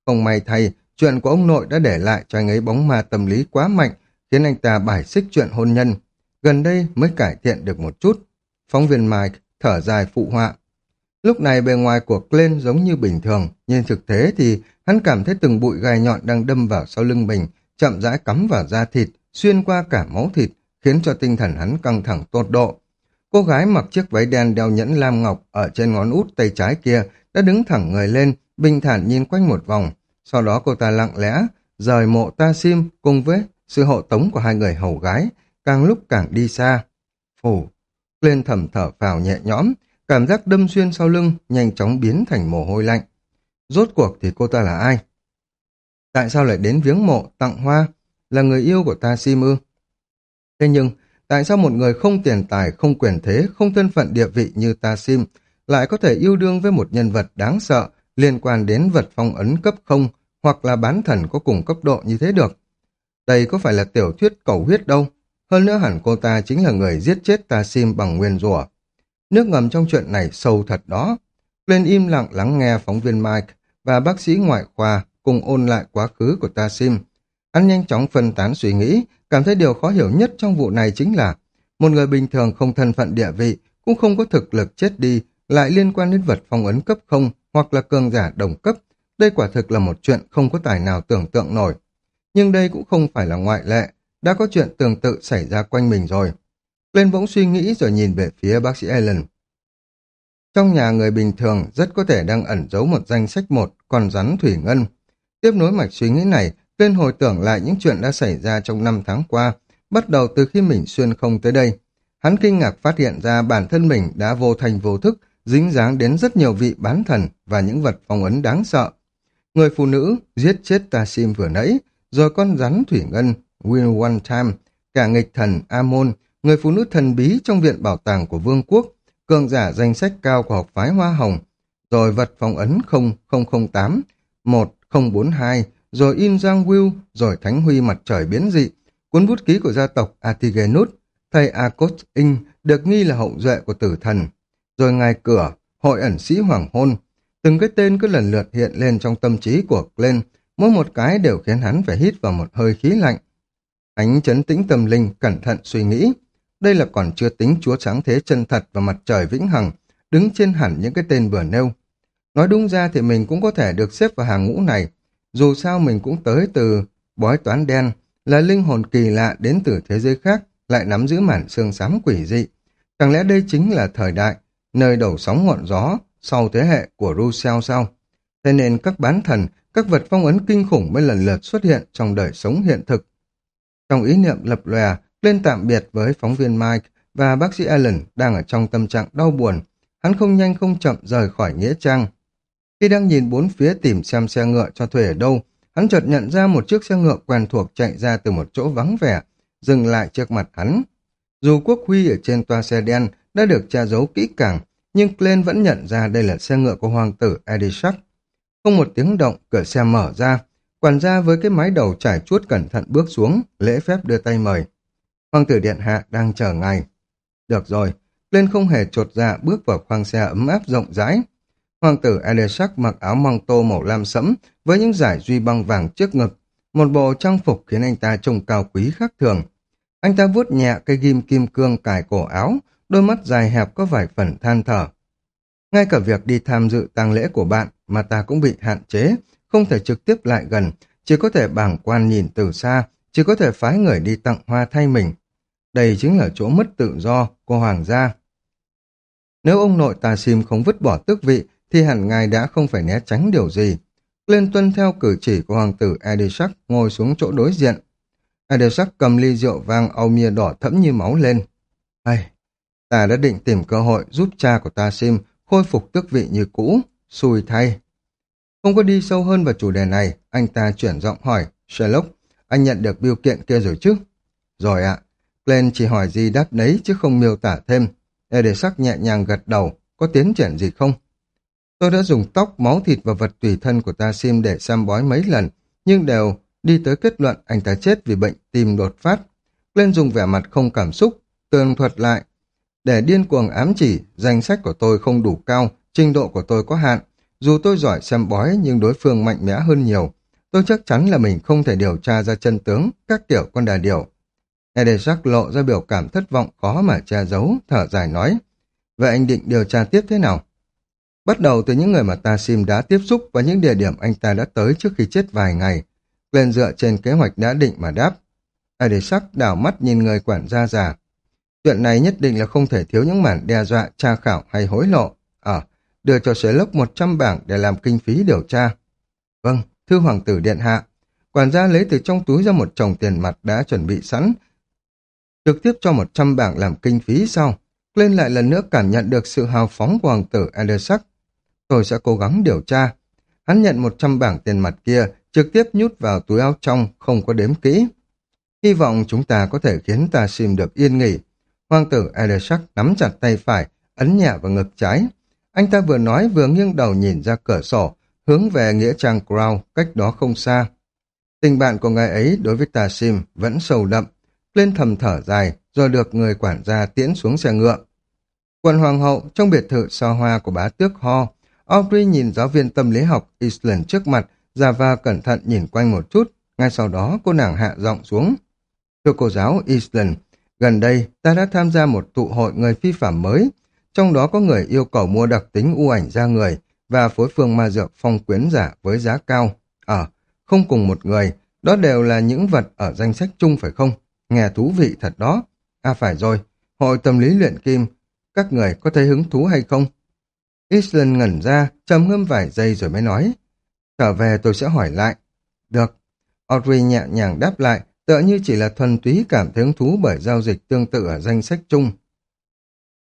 Không may thay, chuyện của ông nội đã để lại cho anh ấy bóng ma tâm lý quá mạnh, khiến anh ta bài xích chuyện hôn nhân. Gần đây mới cải thiện được một chút. Phóng viên Mike thở dài phụ họa. Lúc này bề ngoài của Glenn giống như bình thường, nhưng thực tế thì hắn cảm thấy từng bụi gai nhọn đang đâm vào sau lưng mình, chậm rãi cắm vào da thịt, xuyên qua cả máu thịt, khiến cho tinh thần hắn căng thẳng tột độ. Cô gái mặc chiếc váy đen đeo nhẫn lam ngọc ở trên ngón út tay trái kia đã đứng thẳng người lên, bình thản nhìn quanh một vòng. Sau đó cô ta lặng lẽ rời mộ ta sim cùng với sự hộ tống của hai người hầu gái, càng lúc càng đi xa. Phủ, lên thầm thở phào nhẹ nhõm, cảm giác đâm xuyên sau lưng nhanh chóng biến thành mồ hôi lạnh. Rốt cuộc thì cô ta là ai? Tại sao lại đến viếng mộ, tặng hoa? Là người yêu của ta sim ư? Thế nhưng, Tại sao một người không tiền tài, không quyền thế, không thân phận địa vị như ta sim lại có thể yêu đương với một nhân vật đáng sợ liên quan đến vật phong ấn cấp không hoặc là bán thần có cùng cấp độ như thế được? Đây có phải là tiểu thuyết cầu huyết đâu. Hơn nữa hẳn cô ta chính là người giết chết ta sim bằng nguyên rủa. Nước ngầm trong chuyện này sâu thật đó. Lên im lặng lắng nghe phóng viên Mike và bác sĩ ngoại khoa cùng ôn lại quá khứ của ta sim. Hắn nhanh chóng phân tán suy nghĩ, Cảm thấy điều khó hiểu nhất trong vụ này chính là một người bình thường không thân phận địa vị, cũng không có thực lực chết đi, lại liên quan đến vật phong ấn cấp không hoặc là cường giả đồng cấp. Đây quả thực là một chuyện không có tài nào tưởng tượng nổi. Nhưng đây cũng không phải là ngoại lệ, đã có chuyện tương tự xảy ra quanh mình rồi. Lên bỗng suy nghĩ rồi nhìn về phía bác sĩ Allen. Trong nhà người bình thường rất có thể đang ẩn giấu một danh sách một con rắn thủy ngân. Tiếp nối mạch suy nghĩ này, lên hồi tưởng lại những chuyện đã xảy ra trong năm tháng qua, bắt đầu từ khi mình xuyên không tới đây. Hắn kinh ngạc phát hiện ra bản thân mình đã vô thành vô thức, dính dáng đến rất nhiều vị bán thần và những vật phong ấn đáng sợ. Người phụ nữ giết chết ta sim vừa nãy, rồi con rắn thủy ngân, Will One Time, cả nghịch thần Amon, người phụ nữ thần bí trong viện bảo tàng của vương quốc, cường giả danh sách cao của học phái Hoa Hồng, rồi vật phong ấn 0008, 1042, rồi In Giang Will, rồi Thánh Huy mặt trời biến dị, cuốn bút ký của gia tộc Atigenus, thầy Akot In được nghi là hậu duệ của tử thần, rồi ngài cửa, hội ẩn sĩ hoàng hôn. Từng cái tên cứ lần lượt hiện lên trong tâm trí của Glenn, mỗi một cái đều khiến hắn phải hít vào một hơi khí lạnh. Ánh chấn tĩnh tâm linh, cẩn thận suy nghĩ. Đây là còn chưa tính chúa sáng thế chân thật và mặt trời vĩnh hằng, đứng trên hẳn những cái tên vừa nêu. Nói đúng ra thì mình cũng có thể được xếp vào hàng ngũ này, dù sao mình cũng tới từ bói toán đen, là linh hồn kỳ lạ đến từ thế giới khác, lại nắm giữ mản xương xám quỷ dị. Chẳng lẽ đây chính là thời đại, nơi đầu sóng ngọn gió, sau thế hệ của Rousseau sao? Thế nên các bán thần, các vật phong ấn kinh khủng mới lần lượt xuất hiện trong đời sống hiện thực. Trong ý niệm lập lòe, lên tạm biệt với phóng viên Mike và bác sĩ Allen đang ở trong tâm trạng đau buồn. Hắn không nhanh không chậm rời khỏi Nghĩa Trang. Khi đang nhìn bốn phía tìm xem xe ngựa cho thuê ở đâu, hắn chợt nhận ra một chiếc xe ngựa quen thuộc chạy ra từ một chỗ vắng vẻ, dừng lại trước mặt hắn. Dù quốc huy ở trên toa xe đen đã được tra giấu kỹ càng, nhưng Glenn vẫn nhận ra đây là xe ngựa của hoàng tử Edishak. Không một tiếng động, cửa xe mở ra, quản gia với cái mái đầu trải chuốt cẩn thận bước xuống, lễ phép đưa tay mời. Hoàng tử điện hạ đang chờ ngài. Được rồi, Glenn không hề trột dạ bước vào khoang xe ấm áp rộng rãi. Hoàng tử Edishak mặc áo mong tô màu lam sẫm với những giải duy băng vàng trước ngực, một bộ trang phục khiến anh ta trông cao quý khác thường. Anh ta vuốt nhẹ cây ghim kim cương cài cổ áo, đôi mắt dài hẹp có vài phần than thở. Ngay cả việc đi tham dự tang lễ của bạn mà ta cũng bị hạn chế, không thể trực tiếp lại gần, chỉ có thể bảng quan nhìn từ xa, chỉ có thể phái người đi tặng hoa thay mình. Đây chính là chỗ mất tự do của hoàng gia. Nếu ông nội ta sim không vứt bỏ tước vị, thì hẳn ngài đã không phải né tránh điều gì. Lên tuân theo cử chỉ của hoàng tử Edishak ngồi xuống chỗ đối diện. Edishak cầm ly rượu vang Aumir đỏ thẫm như máu lên. Hay, ta đã định tìm cơ hội giúp cha của ta sim khôi phục tước vị như cũ, xui thay. Không có đi sâu hơn vào chủ đề này, anh ta chuyển giọng hỏi, Sherlock, anh nhận được biểu kiện kia rồi chứ? Rồi ạ, Glenn chỉ hỏi gì đáp đấy chứ không miêu tả thêm. Edishak nhẹ nhàng gật đầu, có tiến triển gì không? Tôi đã dùng tóc, máu thịt và vật tùy thân của ta sim để xăm bói mấy lần, nhưng đều đi tới kết luận anh ta chết vì bệnh tim đột phát. Lên dùng vẻ mặt không cảm xúc, tường thuật lại. Để điên cuồng ám chỉ, danh sách của tôi không đủ cao, trình độ của tôi có hạn. Dù tôi giỏi xem bói nhưng đối phương mạnh mẽ hơn nhiều. Tôi chắc chắn là mình không thể điều tra ra chân tướng các kiểu con đà điểu. Edesac lộ ra biểu cảm thất vọng khó mà che giấu, thở dài nói. Vậy anh định điều tra tiếp thế nào? Bắt đầu từ những người mà ta sim đã tiếp xúc và những địa điểm anh ta đã tới trước khi chết vài ngày. Lên dựa trên kế hoạch đã định mà đáp. Edesac đảo mắt nhìn người quản gia già. Chuyện này nhất định là không thể thiếu những màn đe dọa, tra khảo hay hối lộ. Ờ, đưa cho Sherlock 100 bảng để làm kinh phí điều tra. Vâng, thưa hoàng tử điện hạ. Quản gia lấy từ trong túi ra một chồng tiền mặt đã chuẩn bị sẵn. Trực tiếp cho 100 bảng làm kinh phí sau. Lên lại lần nữa cảm nhận được sự hào phóng của hoàng tử Edersack. Tôi sẽ cố gắng điều tra. Hắn nhận 100 bảng tiền mặt kia, trực tiếp nhút vào túi áo trong, không có đếm kỹ. Hy vọng chúng ta có thể khiến ta sim được yên nghỉ. Hoàng tử Edersack nắm chặt tay phải, ấn nhẹ vào ngực trái. Anh ta vừa nói vừa nghiêng đầu nhìn ra cửa sổ, hướng về nghĩa trang Crown, cách đó không xa. Tình bạn của ngài ấy đối với ta sim vẫn sâu đậm. Lên thầm thở dài, rồi được người quản gia tiễn xuống xe ngựa. quần Hoàng hậu trong biệt thự so hoa của bá tước Ho, Audrey nhìn giáo viên tâm lý học Island trước mặt, già va cẩn thận nhìn quanh một chút, ngay sau đó cô nàng hạ giọng xuống. Thưa cô giáo Island, gần đây ta đã tham gia một tụ hội người phi phạm mới, trong đó có người yêu cầu mua đặc tính u ảnh ra người và phối phương ma dược phong quyến giả với giá cao. Ở, ờ, không cùng một người, đó đều là những vật ở danh sách chung phải không? Nghe thú vị thật đó. À phải rồi, hội tâm lý luyện kim, các người có thấy hứng thú hay không? Island ngẩn ra, trầm ngâm vài giây rồi mới nói. Trở về tôi sẽ hỏi lại. Được. Audrey nhẹ nhàng đáp lại, tựa như chỉ là thuần túy cảm thấy hứng thú bởi giao dịch tương tự ở danh sách chung.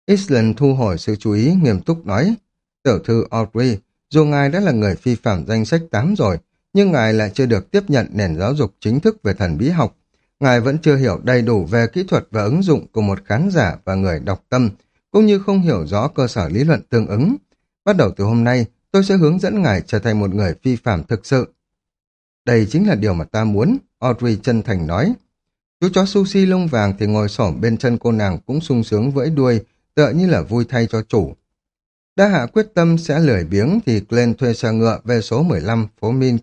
Island thu hồi sự chú ý, nghiêm túc nói. Tiểu thư Audrey, dù ngài đã là người phi phạm danh sách 8 rồi, nhưng ngài lại chưa được tiếp nhận nền giáo dục chính thức về thần bí học. Ngài vẫn chưa hiểu đầy đủ về kỹ thuật và ứng dụng của một khán giả và người đọc tâm, cũng như không hiểu rõ cơ sở lý luận tương ứng. Bắt đầu từ hôm nay, tôi sẽ hướng dẫn ngài trở thành một người phi phạm thực sự. Đây chính là điều mà ta muốn, Audrey chân thành nói. Chú chó sushi lông vàng thì ngồi xổm bên chân cô nàng cũng sung sướng vẫy đuôi, tựa như là vui thay cho chủ. Đã hạ quyết tâm sẽ lười biếng thì Glenn thuê xe ngựa về số 15 phố Mink.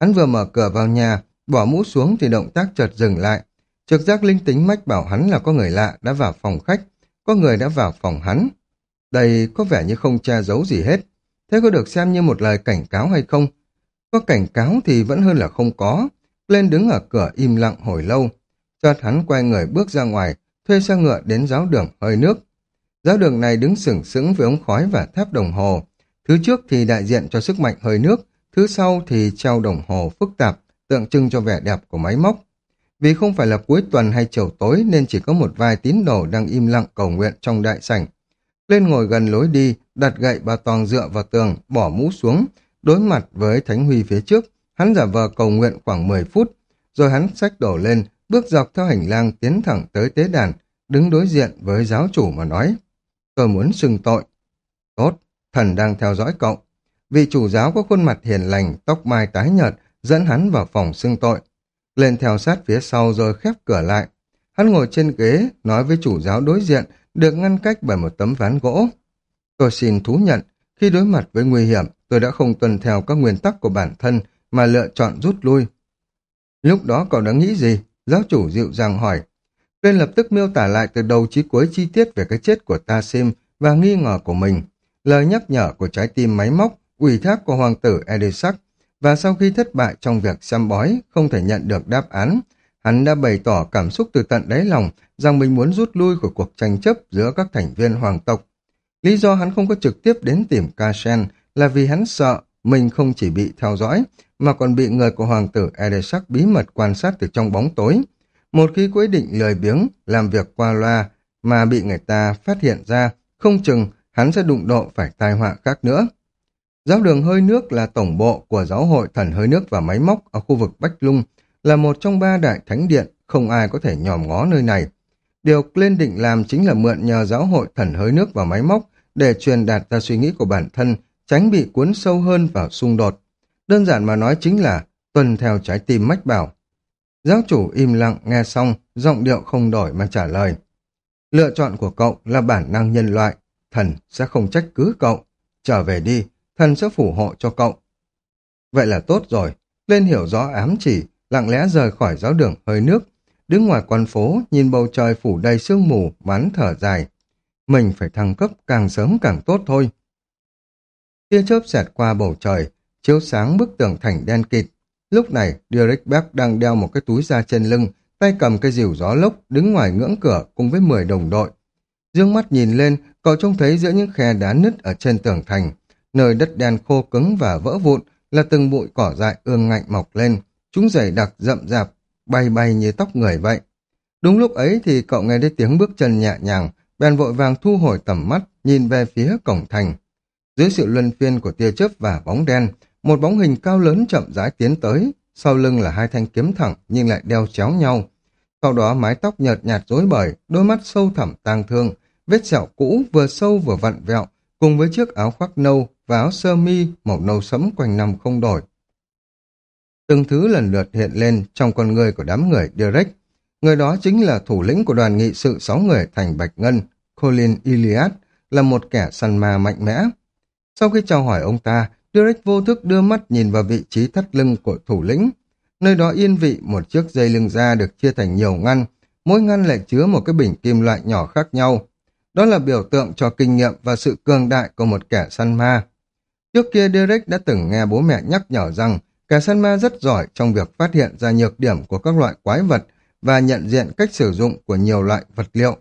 Hắn vừa mở cửa vào nhà, bỏ mũ xuống thì động tác chợt dừng lại. Trực giác linh tính mách bảo hắn là có người lạ đã vào phòng khách, có người đã vào phòng hắn. Đây có vẻ như không che giấu gì hết. Thế có được xem như một lời cảnh cáo hay không? Có cảnh cáo thì vẫn hơn là không có. Lên đứng ở cửa im lặng hồi lâu. Chợt hắn quay người bước ra ngoài, thuê xe ngựa đến giáo đường hơi nước. Giáo đường này đứng sừng sững với ống khói và tháp đồng hồ. Thứ trước thì đại diện cho sức mạnh hơi nước, thứ sau thì treo đồng hồ phức tạp, tượng trưng cho vẻ đẹp của máy móc. Vì không phải là cuối tuần hay chiều tối nên chỉ có một vài tín đồ đang im lặng cầu nguyện trong đại sảnh. Lên ngồi gần lối đi, đặt gậy bà toàn dựa vào tường, bỏ mũ xuống, đối mặt với Thánh Huy phía trước. Hắn giả vờ cầu nguyện khoảng 10 phút, rồi hắn xách đổ lên, bước dọc theo hành lang tiến thẳng tới tế đàn, đứng đối diện với giáo chủ mà nói. Tôi muốn xưng tội. Tốt, thần đang theo dõi cậu. Vị chủ giáo có khuôn mặt hiền lành, tóc mai tái nhợt, dẫn hắn vào phòng xưng tội. Lên theo sát phía sau rồi khép cửa lại. Hắn ngồi trên ghế, nói với chủ giáo đối diện, được ngăn cách bởi một tấm ván gỗ. Tôi xin thú nhận, khi đối mặt với nguy hiểm, tôi đã không tuân theo các nguyên tắc của bản thân mà lựa chọn rút lui. Lúc đó cậu đã nghĩ gì? Giáo chủ dịu dàng hỏi. Lên lập tức miêu tả lại từ đầu chí cuối chi tiết về cái chết của Ta Sim và nghi ngờ của mình. Lời nhắc nhở của trái tim máy móc, ủy thác của hoàng tử Edisac và sau khi thất bại trong việc xăm bói, không thể nhận được đáp án, hắn đã bày tỏ cảm xúc từ tận đáy lòng rằng mình muốn rút lui khỏi cuộc tranh chấp giữa các thành viên hoàng tộc. Lý do hắn không có trực tiếp đến tìm Kashen là vì hắn sợ mình không chỉ bị theo dõi, mà còn bị người của hoàng tử Edesak bí mật quan sát từ trong bóng tối. Một khi quyết định lời biếng, làm việc qua loa, mà bị người ta phát hiện ra, không chừng hắn sẽ đụng độ phải tai họa khác nữa. Giáo đường hơi nước là tổng bộ của giáo hội thần hơi nước và máy móc ở khu vực Bách Lung, là một trong ba đại thánh điện, không ai có thể nhòm ngó nơi này. Điều lên định làm chính là mượn nhờ giáo hội thần hơi nước và máy móc để truyền đạt ra suy nghĩ của bản thân, tránh bị cuốn sâu hơn vào xung đột. Đơn giản mà nói chính là tuân theo trái tim mách bảo. Giáo chủ im lặng nghe xong, giọng điệu không đổi mà trả lời. Lựa chọn của cậu là bản năng nhân loại, thần sẽ không trách cứ cậu. Trở về đi, thần sẽ phù hộ cho cậu. Vậy là tốt rồi, lên hiểu rõ ám chỉ, lặng lẽ rời khỏi giáo đường hơi nước, đứng ngoài quan phố, nhìn bầu trời phủ đầy sương mù, bán thở dài. Mình phải thăng cấp càng sớm càng tốt thôi. Tia chớp xẹt qua bầu trời, chiếu sáng bức tường thành đen kịt. Lúc này, Derek Beck đang đeo một cái túi da trên lưng, tay cầm cái rìu gió lốc, đứng ngoài ngưỡng cửa cùng với 10 đồng đội. Dương mắt nhìn lên, cậu trông thấy giữa những khe đá nứt ở trên tường thành, nơi đất đen khô cứng và vỡ vụn là từng bụi cỏ dại ương ngạnh mọc lên, chúng dày đặc rậm rạp, bay bay như tóc người vậy. Đúng lúc ấy thì cậu nghe thấy tiếng bước chân nhẹ nhàng, bèn vội vàng thu hồi tầm mắt, nhìn về phía cổng thành. Dưới sự luân phiên của tia chớp và bóng đen, một bóng hình cao lớn chậm rãi tiến tới, sau lưng là hai thanh kiếm thẳng nhưng lại đeo chéo nhau. Sau đó mái tóc nhợt nhạt rối bời, đôi mắt sâu thẳm tang thương, vết sẹo cũ vừa sâu vừa vặn vẹo, cùng với chiếc áo khoác nâu và áo sơ mi màu nâu sẫm quanh năm không đổi. Từng thứ lần lượt hiện lên trong con người của đám người Derek. Người đó chính là thủ lĩnh của đoàn nghị sự sáu người thành Bạch Ngân, Colin Iliad, là một kẻ săn ma mạnh mẽ. Sau khi chào hỏi ông ta, Derek vô thức đưa mắt nhìn vào vị trí thắt lưng của thủ lĩnh. Nơi đó yên vị một chiếc dây lưng da được chia thành nhiều ngăn, mỗi ngăn lại chứa một cái bình kim loại nhỏ khác nhau. Đó là biểu tượng cho kinh nghiệm và sự cường đại của một kẻ săn ma. Trước kia Derek đã từng nghe bố mẹ nhắc nhở rằng kẻ săn ma rất giỏi trong việc phát hiện ra nhược điểm của các loại quái vật và nhận diện cách sử dụng của nhiều loại vật liệu.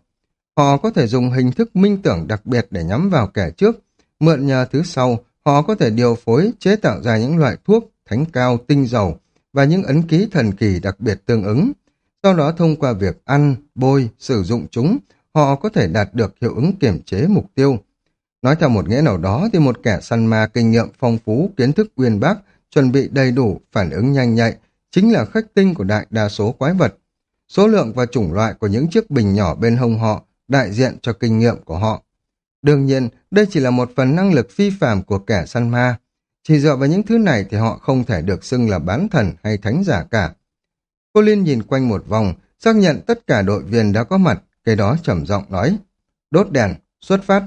Họ có thể dùng hình thức minh tưởng đặc biệt để nhắm vào kẻ trước, mượn nhờ thứ sau, họ có thể điều phối chế tạo ra những loại thuốc, thánh cao, tinh dầu và những ấn ký thần kỳ đặc biệt tương ứng. Sau đó thông qua việc ăn, bôi, sử dụng chúng, họ có thể đạt được hiệu ứng kiểm chế mục tiêu. Nói theo một nghĩa nào đó thì một kẻ săn ma kinh nghiệm phong phú, kiến thức uyên bác, chuẩn bị đầy đủ, phản ứng nhanh nhạy, chính là khách tinh của đại đa số quái vật. Số lượng và chủng loại của những chiếc bình nhỏ bên hông họ đại diện cho kinh nghiệm của họ. Đương nhiên, đây chỉ là một phần năng lực phi phàm của kẻ săn ma. Chỉ dựa vào những thứ này thì họ không thể được xưng là bán thần hay thánh giả cả. Cô Liên nhìn quanh một vòng, xác nhận tất cả đội viên đã có mặt, cái đó trầm giọng nói. Đốt đèn, xuất phát.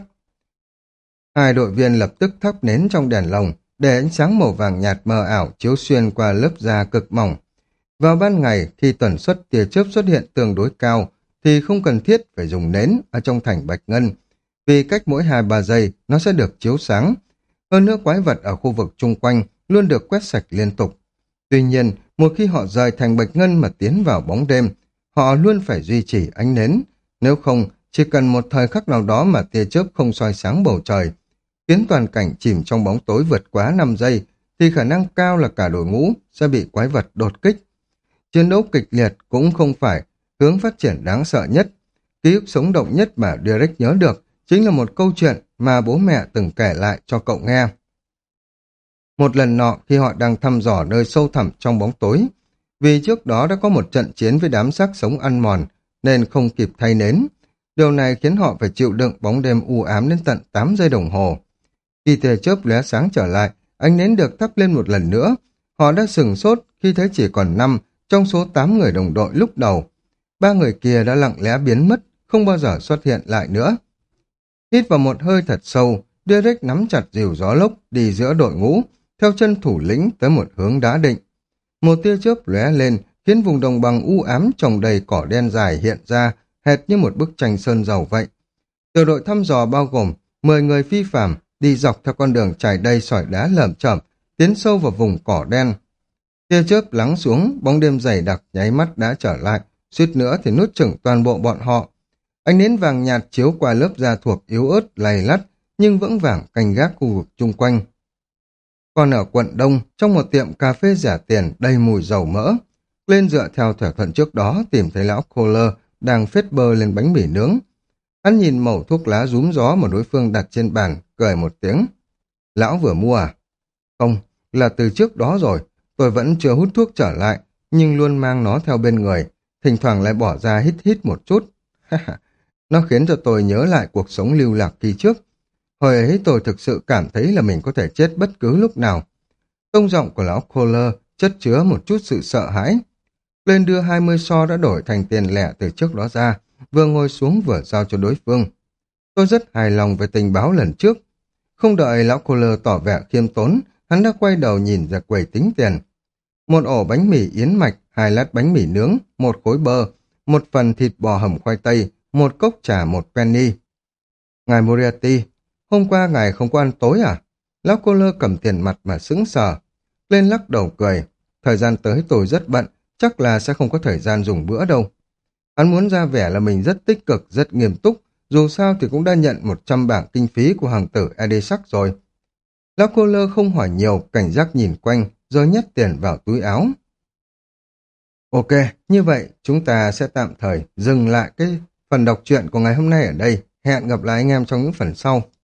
Hai đội viên lập tức thắp nến trong đèn lồng, để ánh sáng màu vàng nhạt mờ ảo chiếu xuyên qua lớp da cực mỏng. Vào ban ngày, khi tần suất tia chớp xuất hiện tương đối cao, thì không cần thiết phải dùng nến ở trong thành bạch ngân, vì cách mỗi 2-3 giây nó sẽ được chiếu sáng. Hơn nữa quái vật ở khu vực chung quanh luôn được quét sạch liên tục. Tuy nhiên, một khi họ rời thành bạch ngân mà tiến vào bóng đêm, họ luôn phải duy trì ánh nến. Nếu không, chỉ cần một thời khắc nào đó mà tia chớp không soi sáng bầu trời, khiến toàn cảnh chìm trong bóng tối vượt quá 5 giây, thì khả năng cao là cả đội ngũ sẽ bị quái vật đột kích. Chiến đấu kịch liệt cũng không phải hướng phát triển đáng sợ nhất. Ký ức sống động nhất mà Derek nhớ được chính là một câu chuyện mà bố mẹ từng kể lại cho cậu nghe. Một lần nọ khi họ đang thăm dò nơi sâu thẳm trong bóng tối, vì trước đó đã có một trận chiến với đám xác sống ăn mòn, nên không kịp thay nến. Điều này khiến họ phải chịu đựng bóng đêm u ám đến tận 8 giây đồng hồ. Khi tia chớp lóe sáng trở lại, ánh nến được thắp lên một lần nữa. Họ đã sừng sốt khi thấy chỉ còn 5 trong số 8 người đồng đội lúc đầu. Ba người kia đã lặng lẽ biến mất, không bao giờ xuất hiện lại nữa. Hít vào một hơi thật sâu, Derek nắm chặt dìu gió lốc đi giữa đội ngũ, theo chân thủ lĩnh tới một hướng đá định. Một tia chớp lóe lên, khiến vùng đồng bằng u ám trồng đầy cỏ đen dài hiện ra, hệt như một bức tranh sơn dầu vậy. Tiểu đội thăm dò bao gồm 10 người phi phạm đi dọc theo con đường trải đầy sỏi đá lởm chởm, tiến sâu vào vùng cỏ đen. Tia chớp lắng xuống, bóng đêm dày đặc nháy mắt đã trở lại, suýt nữa thì nuốt chửng toàn bộ bọn họ. Ánh nến vàng nhạt chiếu qua lớp da thuộc yếu ớt, lầy lắt, nhưng vững vàng canh gác khu vực chung quanh. Còn ở quận Đông, trong một tiệm cà phê rẻ tiền đầy mùi dầu mỡ, lên dựa theo thỏa thuận trước đó tìm thấy lão Kohler đang phết bơ lên bánh mì nướng. Hắn nhìn mẩu thuốc lá rúm gió mà đối phương đặt trên bàn, cười một tiếng. Lão vừa mua à? Không, là từ trước đó rồi. Tôi vẫn chưa hút thuốc trở lại, nhưng luôn mang nó theo bên người. Thỉnh thoảng lại bỏ ra hít hít một chút. nó khiến cho tôi nhớ lại cuộc sống lưu lạc kỳ trước. Hồi ấy tôi thực sự cảm thấy là mình có thể chết bất cứ lúc nào. Tông giọng của lão Kohler chất chứa một chút sự sợ hãi. Lên đưa 20 so đã đổi thành tiền lẻ từ trước đó ra, vừa ngồi xuống vừa giao cho đối phương. Tôi rất hài lòng về tình báo lần trước. Không đợi lão Kohler tỏ vẻ khiêm tốn, hắn đã quay đầu nhìn ra quầy tính tiền. Một ổ bánh mì yến mạch, hai lát bánh mì nướng, một khối bơ, một phần thịt bò hầm khoai tây, một cốc trà một penny. Ngài Moriarty, hôm qua ngài không có ăn tối à? Lão cô lơ cầm tiền mặt mà sững sờ. Lên lắc đầu cười. Thời gian tới tôi rất bận, chắc là sẽ không có thời gian dùng bữa đâu. Hắn muốn ra vẻ là mình rất tích cực, rất nghiêm túc, dù sao thì cũng đã nhận 100 bảng kinh phí của hoàng tử Edisac rồi. Lão cô lơ không hỏi nhiều, cảnh giác nhìn quanh, rồi nhét tiền vào túi áo. Ok, như vậy chúng ta sẽ tạm thời dừng lại cái phần đọc truyện của ngày hôm nay ở đây. Hẹn gặp lại anh em trong những phần sau.